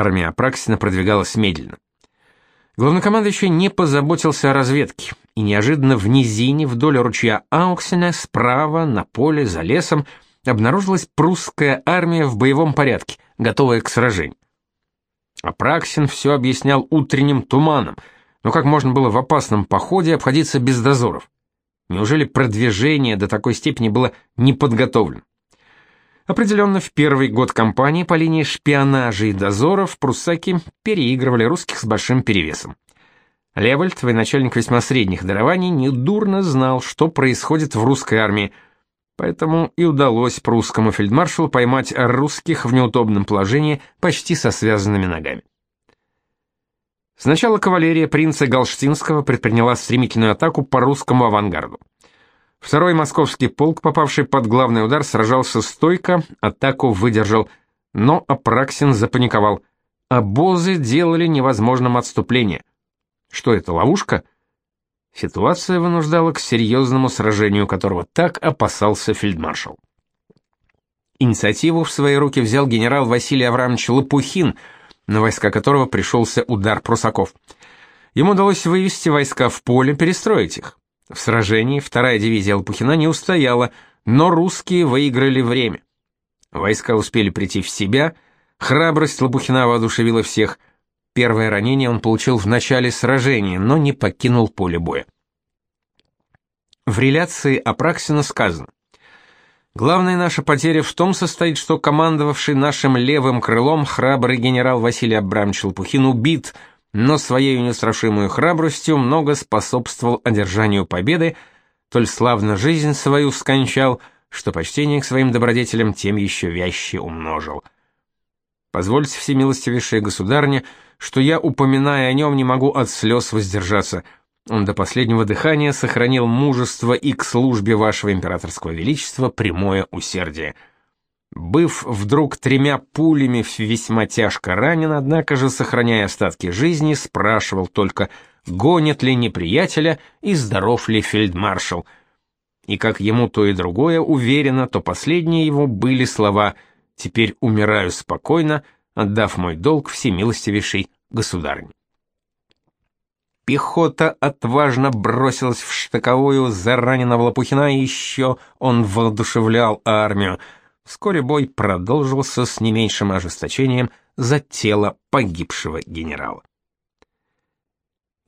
армия Апраксина продвигалась медленно. Главнокомандующий не позаботился о разведке, и неожиданно в низине вдоль ручья Ауксена справа на поле за лесом обнаружилась прусская армия в боевом порядке, готовая к сражению. Апраксин все объяснял утренним туманом, но как можно было в опасном походе обходиться без дозоров? Неужели продвижение до такой степени было не подготовлено? Определенно, в первый год кампании по линии шпионажа и дозоров пруссаки переигрывали русских с большим перевесом. Левальд, военачальник весьма средних дарований, недурно знал, что происходит в русской армии, поэтому и удалось прусскому фельдмаршалу поймать русских в неудобном положении почти со связанными ногами. Сначала кавалерия принца Галштинского предприняла стремительную атаку по русскому авангарду. Второй московский полк, попавший под главный удар, сражался стойко, атаку выдержал, но Апраксин запаниковал. Обозы делали невозможным отступление. Что это, ловушка? Ситуация вынуждала к серьезному сражению, которого так опасался фельдмаршал. Инициативу в свои руки взял генерал Василий Аврамович Лопухин, на войска которого пришелся удар прусаков. Ему удалось вывести войска в поле, перестроить их. В сражении вторая дивизия Лопухина не устояла, но русские выиграли время. Войска успели прийти в себя, храбрость Лопухина воодушевила всех. Первое ранение он получил в начале сражения, но не покинул поле боя. В реляции Апраксина сказано: Главная наша потеря в том состоит, что командовавший нашим левым крылом храбрый генерал Василий Абрамович Лопухин убит но своей неустрашимой храбростью много способствовал одержанию победы, толь славно жизнь свою скончал, что почтение к своим добродетелям тем еще вяще умножил. Позвольте всемилостивейшая государня, что я, упоминая о нем, не могу от слез воздержаться. Он до последнего дыхания сохранил мужество и к службе вашего императорского величества прямое усердие. Быв вдруг тремя пулями весьма тяжко ранен, однако же, сохраняя остатки жизни, спрашивал только, гонит ли неприятеля и здоров ли фельдмаршал. И как ему то и другое уверено, то последние его были слова «Теперь умираю спокойно, отдав мой долг всемилостивейшей государни». Пехота отважно бросилась в штыковую за раненого Лопухина, и еще он воодушевлял армию — Вскоре бой продолжился с не меньшим ожесточением за тело погибшего генерала.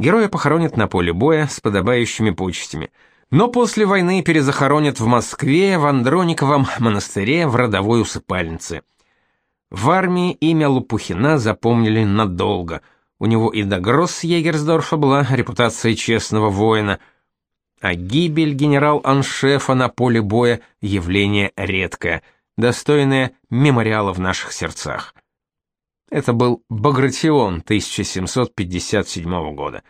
Героя похоронят на поле боя с подобающими почестями, но после войны перезахоронят в Москве в Андрониковом монастыре в родовой усыпальнице. В армии имя Лопухина запомнили надолго. У него и до Гросс-Егерсдорфа была репутация честного воина, а гибель генерал-аншефа на поле боя явление редкое — достойное мемориала в наших сердцах. Это был Багратион 1757 года.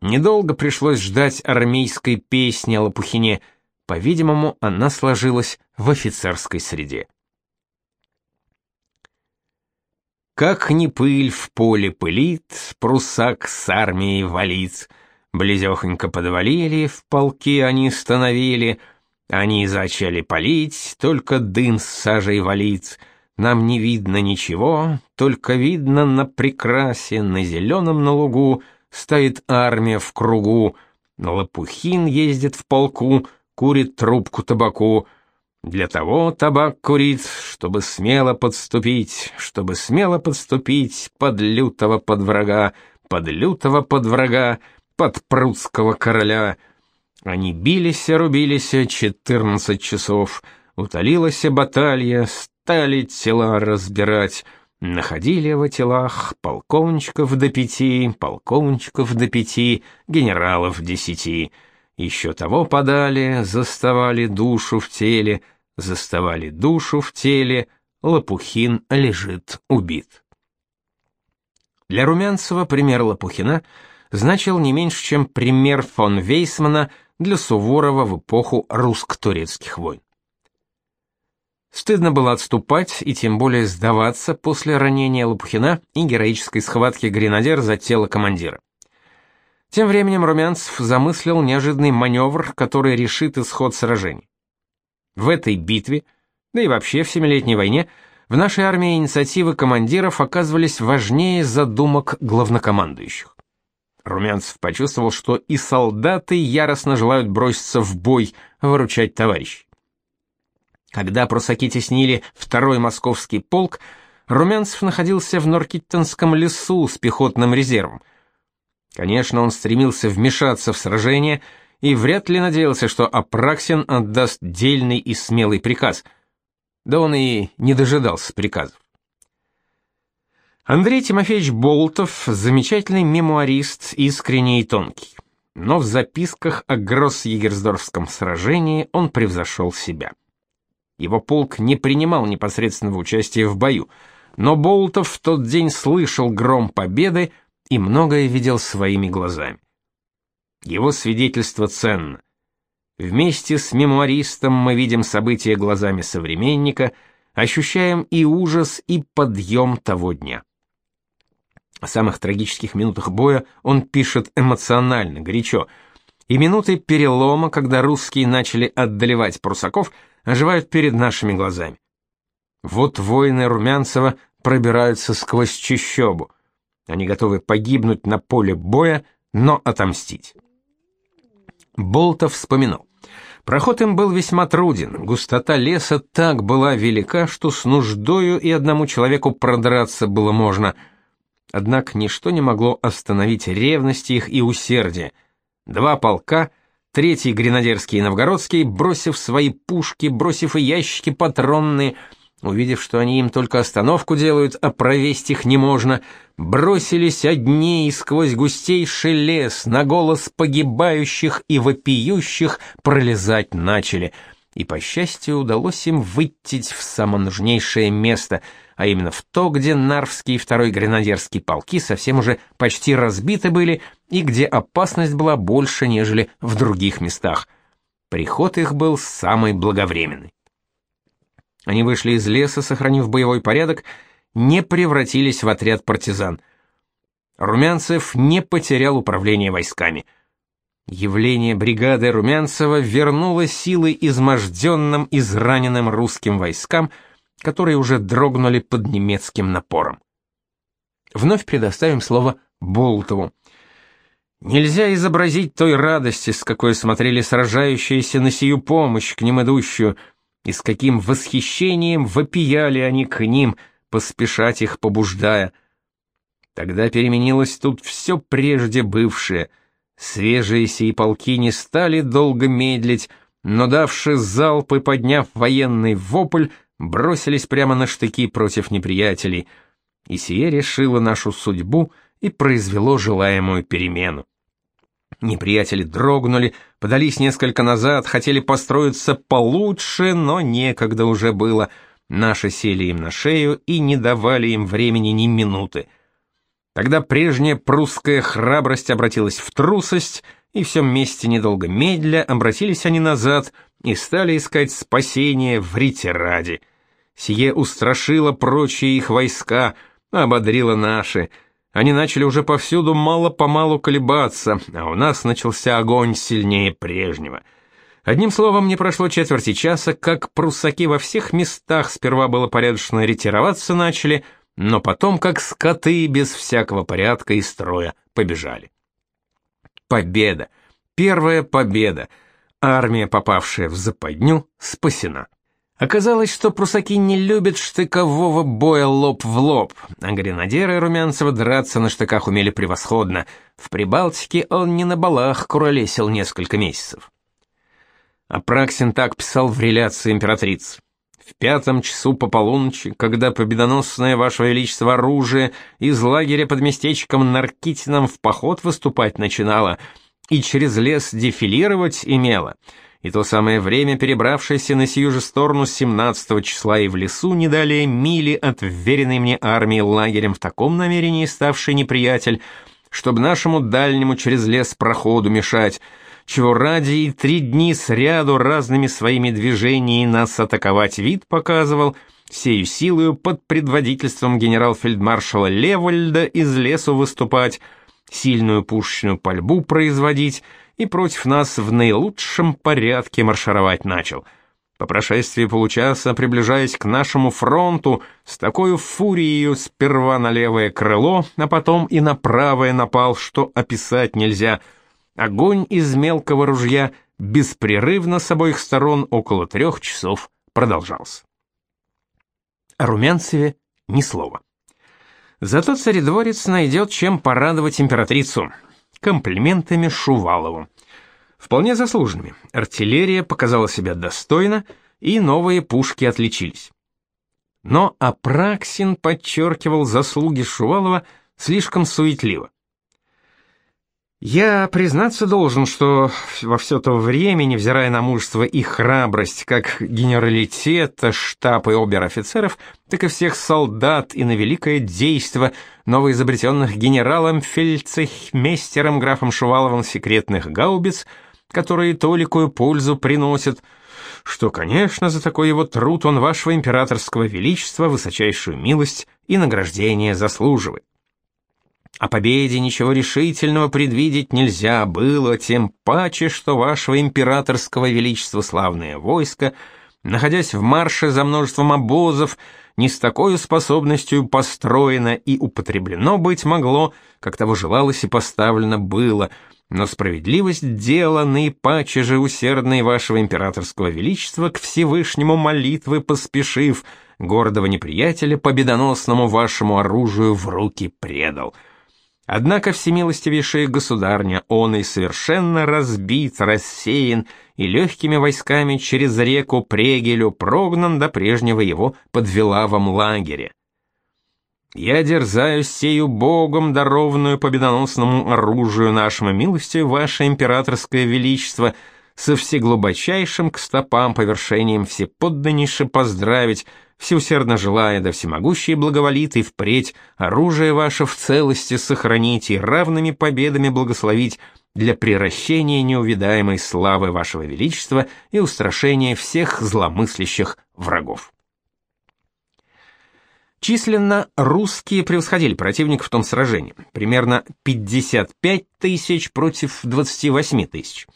Недолго пришлось ждать армейской песни о Лопухине, по-видимому, она сложилась в офицерской среде. Как ни пыль в поле пылит, прусак с армией валит, близехонько подвалили, в полки они становили — они зачали палить, только дым с сажей валить. Нам не видно ничего, только видно на прекрасе, на зеленом на лугу стоит армия в кругу. Лопухин ездит в полку, курит трубку табаку. Для того табак курит, чтобы смело подступить, чтобы смело подступить под лютого под врага, под лютого под врага, под прусского короля — они бились, рубились четырнадцать часов, утолилась баталья, стали тела разбирать, находили во телах полковничков до пяти, полковничков до пяти, генералов десяти. Еще того подали, заставали душу в теле, заставали душу в теле, Лопухин лежит убит. Для Румянцева пример Лопухина значил не меньше, чем пример фон Вейсмана – для Суворова в эпоху русско-турецких войн. Стыдно было отступать и тем более сдаваться после ранения Лопухина и героической схватки гренадер за тело командира. Тем временем Румянцев замыслил неожиданный маневр, который решит исход сражений. В этой битве, да и вообще в Семилетней войне, В нашей армии инициативы командиров оказывались важнее задумок главнокомандующих. Румянцев почувствовал, что и солдаты яростно желают броситься в бой, выручать товарищей. Когда прусаки теснили второй московский полк, Румянцев находился в Норкиттенском лесу с пехотным резервом. Конечно, он стремился вмешаться в сражение и вряд ли надеялся, что Апраксин отдаст дельный и смелый приказ. Да он и не дожидался приказов. Андрей Тимофеевич Болтов – замечательный мемуарист, искренний и тонкий. Но в записках о Гросс-Егерсдорфском сражении он превзошел себя. Его полк не принимал непосредственного участия в бою, но Болтов в тот день слышал гром победы и многое видел своими глазами. Его свидетельство ценно. Вместе с мемуаристом мы видим события глазами современника, ощущаем и ужас, и подъем того дня. О самых трагических минутах боя он пишет эмоционально, горячо. И минуты перелома, когда русские начали отдалевать прусаков, оживают перед нашими глазами. Вот воины Румянцева пробираются сквозь чащобу. Они готовы погибнуть на поле боя, но отомстить. Болтов вспоминал. Проход им был весьма труден, густота леса так была велика, что с нуждою и одному человеку продраться было можно. Однако ничто не могло остановить ревность их и усердие. Два полка, третий гренадерский и новгородский, бросив свои пушки, бросив и ящики патронные, Увидев, что они им только остановку делают, а провесть их не можно, бросились одни и сквозь густейший лес на голос погибающих и вопиющих пролезать начали. И, по счастью, удалось им выйти в самое нужнейшее место, а именно в то, где Нарвский и второй гренадерский полки совсем уже почти разбиты были и где опасность была больше, нежели в других местах. Приход их был самый благовременный. Они вышли из леса, сохранив боевой порядок, не превратились в отряд партизан. Румянцев не потерял управление войсками. Явление бригады Румянцева вернуло силы изможденным, израненным русским войскам, которые уже дрогнули под немецким напором. Вновь предоставим слово Болтову. Нельзя изобразить той радости, с какой смотрели сражающиеся на сию помощь к ним идущую, и с каким восхищением вопияли они к ним, поспешать их побуждая. Тогда переменилось тут все прежде бывшее. Свежие сии полки не стали долго медлить, но давши залп и подняв военный вопль, бросились прямо на штыки против неприятелей. И сие решило нашу судьбу и произвело желаемую перемену. Неприятели дрогнули, подались несколько назад, хотели построиться получше, но некогда уже было. Наши сели им на шею и не давали им времени ни минуты. Тогда прежняя прусская храбрость обратилась в трусость, и все вместе недолго медля обратились они назад и стали искать спасения в Рите Сие устрашило прочие их войска, ободрило наши — они начали уже повсюду мало-помалу колебаться, а у нас начался огонь сильнее прежнего. Одним словом, не прошло четверти часа, как прусаки во всех местах сперва было порядочно ретироваться начали, но потом, как скоты, без всякого порядка и строя, побежали. Победа! Первая победа! Армия, попавшая в западню, спасена. Оказалось, что прусаки не любят штыкового боя лоб в лоб, а гренадеры Румянцева драться на штыках умели превосходно. В Прибалтике он не на балах куролесил несколько месяцев. Апраксин так писал в реляции императрицы. В пятом часу по полуночи, когда победоносное Ваше Величество оружие из лагеря под местечком Наркитином в поход выступать начинало и через лес дефилировать имело — и то самое время, перебравшееся на сию же сторону 17 числа и в лесу не далее мили от вверенной мне армии лагерем в таком намерении ставший неприятель, чтобы нашему дальнему через лес проходу мешать, чего ради и три дни сряду разными своими движениями нас атаковать вид показывал, сею силою под предводительством генерал-фельдмаршала Левольда из лесу выступать, сильную пушечную пальбу производить, и против нас в наилучшем порядке маршировать начал. По прошествии получаса, приближаясь к нашему фронту, с такой фурией сперва на левое крыло, а потом и на правое напал, что описать нельзя. Огонь из мелкого ружья беспрерывно с обоих сторон около трех часов продолжался. О Румянцеве ни слова. Зато царедворец найдет, чем порадовать императрицу. Комплиментами Шувалову вполне заслуженными. Артиллерия показала себя достойно, и новые пушки отличились. Но Апраксин подчеркивал заслуги Шувалова слишком суетливо. Я признаться должен, что во все то время, невзирая на мужество и храбрость как генералитета, штаб и обер-офицеров, так и всех солдат и на великое действо новоизобретенных генералом фельдцехмейстером графом Шуваловым секретных гаубиц – которые толикую пользу приносят, что, конечно, за такой его труд он вашего императорского величества высочайшую милость и награждение заслуживает. О победе ничего решительного предвидеть нельзя было, тем паче, что вашего императорского величества славное войско, находясь в марше за множеством обозов, не с такой способностью построено и употреблено быть могло, как того желалось и поставлено было — но справедливость дела наипаче же усердной вашего императорского величества к Всевышнему молитвы поспешив, гордого неприятеля победоносному вашему оружию в руки предал. Однако всемилостивейшая государня, он и совершенно разбит, рассеян, и легкими войсками через реку Прегелю прогнан до прежнего его под Вилавом лагере. Я дерзаюсь сею Богом дарованную победоносному оружию нашему милости, ваше императорское величество, со всеглубочайшим к стопам повершением всеподданнейше поздравить, всеусердно желая да всемогущий благоволит и впредь оружие ваше в целости сохранить и равными победами благословить для приращения неувидаемой славы вашего величества и устрашения всех зломыслящих врагов. Численно русские превосходили противника в том сражении, примерно 55 тысяч против 28 тысяч.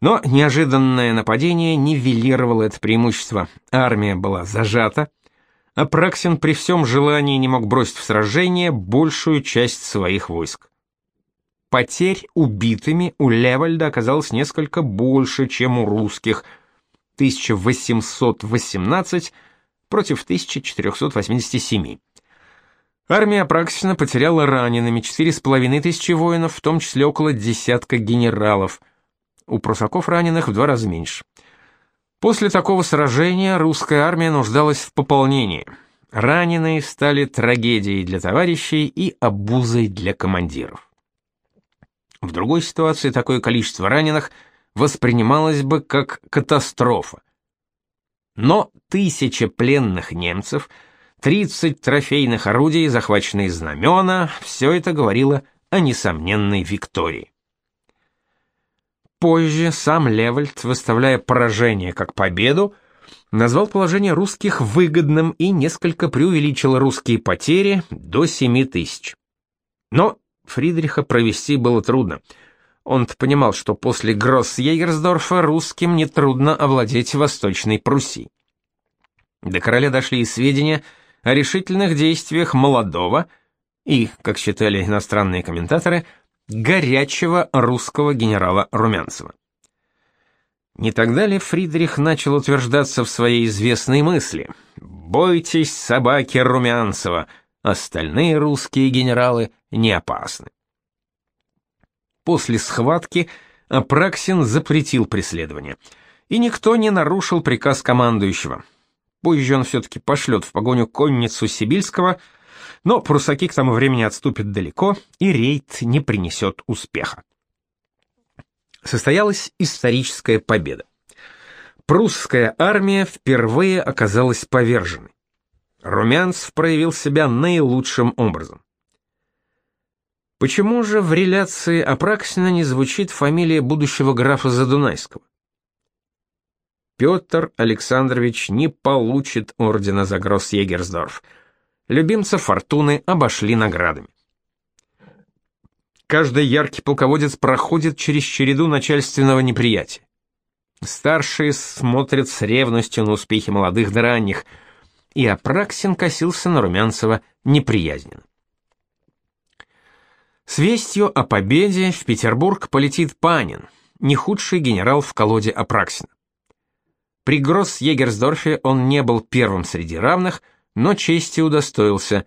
Но неожиданное нападение нивелировало это преимущество. Армия была зажата, а Праксин при всем желании не мог бросить в сражение большую часть своих войск. Потерь убитыми у Левальда оказалось несколько больше, чем у русских – 1818 против 1487. Армия Апраксина потеряла ранеными 4,5 тысячи воинов, в том числе около десятка генералов. У прусаков раненых в два раза меньше. После такого сражения русская армия нуждалась в пополнении. Раненые стали трагедией для товарищей и обузой для командиров. В другой ситуации такое количество раненых воспринималось бы как катастрофа. Но тысяча пленных немцев, 30 трофейных орудий, захваченные знамена — все это говорило о несомненной виктории. Позже сам Левальд, выставляя поражение как победу, назвал положение русских выгодным и несколько преувеличил русские потери до 7 тысяч. Но Фридриха провести было трудно. Он-то понимал, что после Гросс-Ейгерсдорфа русским нетрудно овладеть Восточной Пруссией. До короля дошли и сведения о решительных действиях молодого и, как считали иностранные комментаторы, горячего русского генерала Румянцева. Не тогда ли Фридрих начал утверждаться в своей известной мысли «Бойтесь собаки Румянцева, остальные русские генералы не опасны». После схватки Апраксин запретил преследование, и никто не нарушил приказ командующего – Позже он все-таки пошлет в погоню конницу Сибильского, но прусаки к тому времени отступят далеко, и рейд не принесет успеха. Состоялась историческая победа. Прусская армия впервые оказалась поверженной. Румянцев проявил себя наилучшим образом. Почему же в реляции Апраксина не звучит фамилия будущего графа Задунайского? Петр Александрович не получит ордена за Гросс-Егерсдорф. Любимца фортуны обошли наградами. Каждый яркий полководец проходит через череду начальственного неприятия. Старшие смотрят с ревностью на успехи молодых да ранних, и Апраксин косился на Румянцева неприязненно. С вестью о победе в Петербург полетит Панин, не худший генерал в колоде Апраксина. При Гросс-Егерсдорфе он не был первым среди равных, но чести удостоился.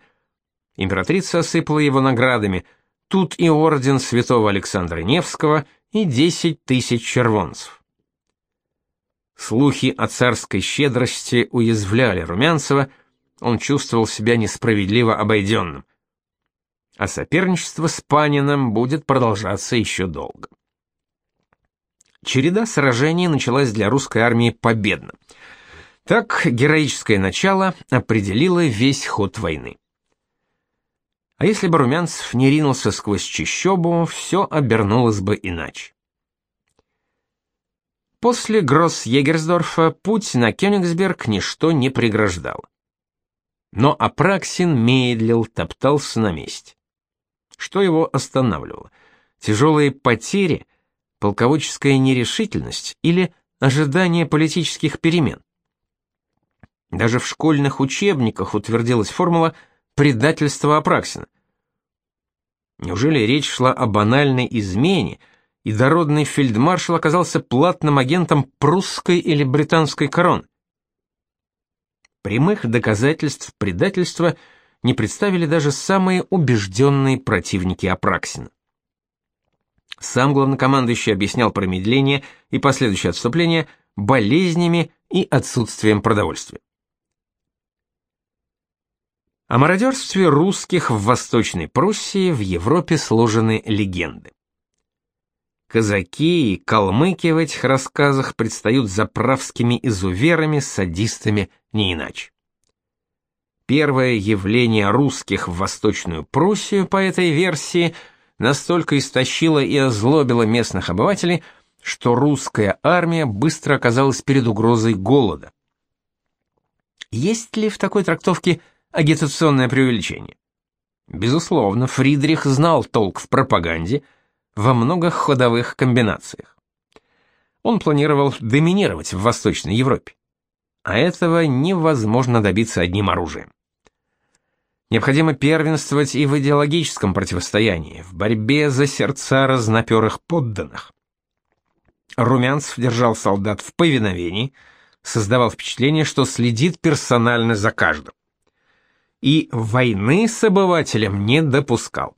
Императрица осыпала его наградами, тут и орден святого Александра Невского, и 10 тысяч червонцев. Слухи о царской щедрости уязвляли Румянцева, он чувствовал себя несправедливо обойденным. А соперничество с Паниным будет продолжаться еще долго. Череда сражений началась для русской армии победно. Так героическое начало определило весь ход войны. А если бы Румянцев не ринулся сквозь чащобу, все обернулось бы иначе. После Гросс-Егерсдорфа путь на Кёнигсберг ничто не преграждало. Но Апраксин медлил, топтался на месте. Что его останавливало? Тяжелые потери, полководческая нерешительность или ожидание политических перемен? Даже в школьных учебниках утвердилась формула предательства Апраксина. Неужели речь шла о банальной измене, и дородный фельдмаршал оказался платным агентом прусской или британской короны. Прямых доказательств предательства не представили даже самые убежденные противники Апраксина. Сам главнокомандующий объяснял промедление и последующее отступление болезнями и отсутствием продовольствия. О мародерстве русских в Восточной Пруссии в Европе сложены легенды. Казаки и калмыки в этих рассказах предстают заправскими изуверами, садистами, не иначе. Первое явление русских в Восточную Пруссию по этой версии настолько истощило и озлобило местных обывателей, что русская армия быстро оказалась перед угрозой голода. Есть ли в такой трактовке агитационное преувеличение? Безусловно, Фридрих знал толк в пропаганде – во многих ходовых комбинациях. Он планировал доминировать в Восточной Европе. А этого невозможно добиться одним оружием. Необходимо первенствовать и в идеологическом противостоянии, в борьбе за сердца разноперых подданных. Румянцев держал солдат в повиновении, создавал впечатление, что следит персонально за каждым. И войны с обывателем не допускал.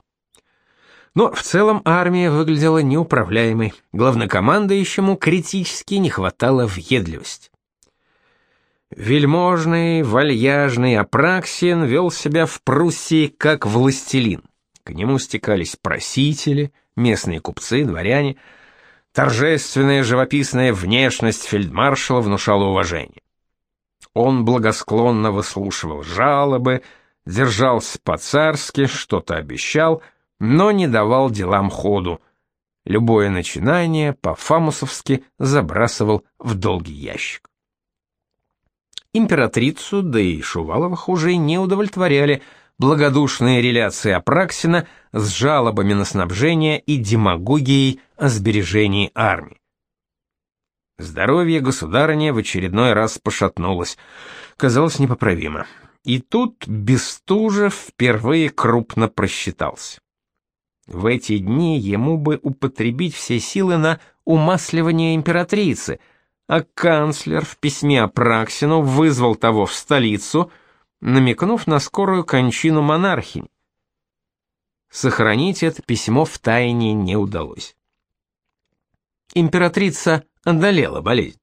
Но в целом армия выглядела неуправляемой, главнокомандующему критически не хватало въедливости. Вельможный, вальяжный Апраксин вел себя в Пруссии как властелин. К нему стекались просители, местные купцы, дворяне. Торжественная живописная внешность фельдмаршала внушала уважение. Он благосклонно выслушивал жалобы, держался по-царски, что-то обещал — но не давал делам ходу. Любое начинание по-фамусовски забрасывал в долгий ящик. Императрицу, да и Шуваловых уже не удовлетворяли благодушные реляции Апраксина с жалобами на снабжение и демагогией о сбережении армии. Здоровье государыни в очередной раз пошатнулось, казалось непоправимо. И тут Бестужев впервые крупно просчитался. В эти дни ему бы употребить все силы на умасливание императрицы, а канцлер в письме Апраксину вызвал того в столицу, намекнув на скорую кончину монархини. Сохранить это письмо в тайне не удалось. Императрица одолела болезнь.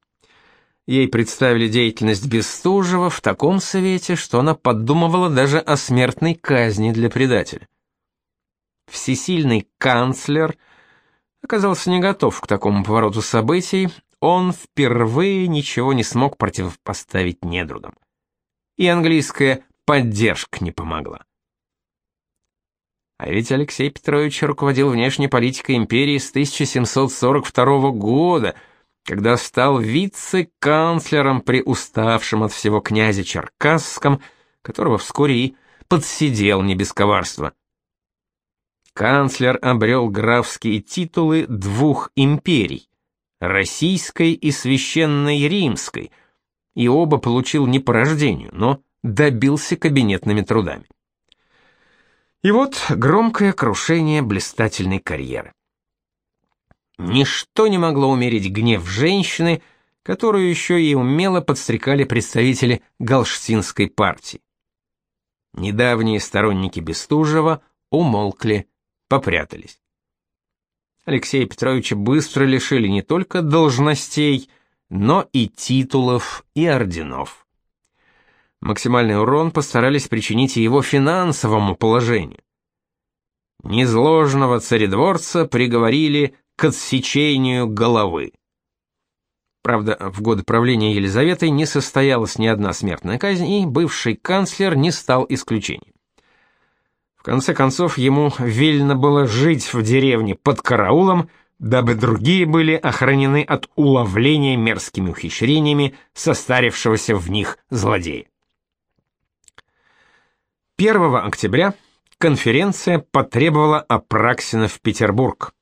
Ей представили деятельность Бестужева в таком свете, что она подумывала даже о смертной казни для предателя всесильный канцлер оказался не готов к такому повороту событий, он впервые ничего не смог противопоставить недругам. И английская поддержка не помогла. А ведь Алексей Петрович руководил внешней политикой империи с 1742 года, когда стал вице-канцлером при уставшем от всего князе Черкасском, которого вскоре и подсидел не без коварства канцлер обрел графские титулы двух империй российской и священной римской, и оба получил не по рождению, но добился кабинетными трудами. И вот громкое крушение блистательной карьеры. Ничто не могло умерить гнев женщины, которую еще и умело подстрекали представители Галштинской партии. Недавние сторонники Бестужева умолкли, попрятались. Алексея Петровича быстро лишили не только должностей, но и титулов и орденов. Максимальный урон постарались причинить его финансовому положению. Незложного царедворца приговорили к отсечению головы. Правда, в годы правления Елизаветы не состоялась ни одна смертная казнь, и бывший канцлер не стал исключением. В конце концов, ему велено было жить в деревне под караулом, дабы другие были охранены от уловления мерзкими ухищрениями состарившегося в них злодея. 1 октября конференция потребовала Апраксина в Петербург.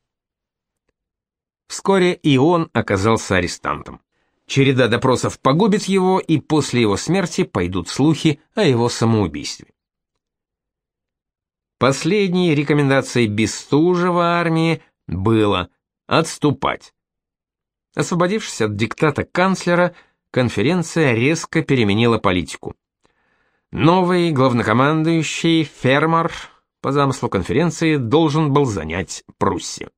Вскоре и он оказался арестантом. Череда допросов погубит его, и после его смерти пойдут слухи о его самоубийстве. Последней рекомендацией Бестужева армии было отступать. Освободившись от диктата канцлера, конференция резко переменила политику. Новый главнокомандующий Фермар по замыслу конференции должен был занять Пруссию.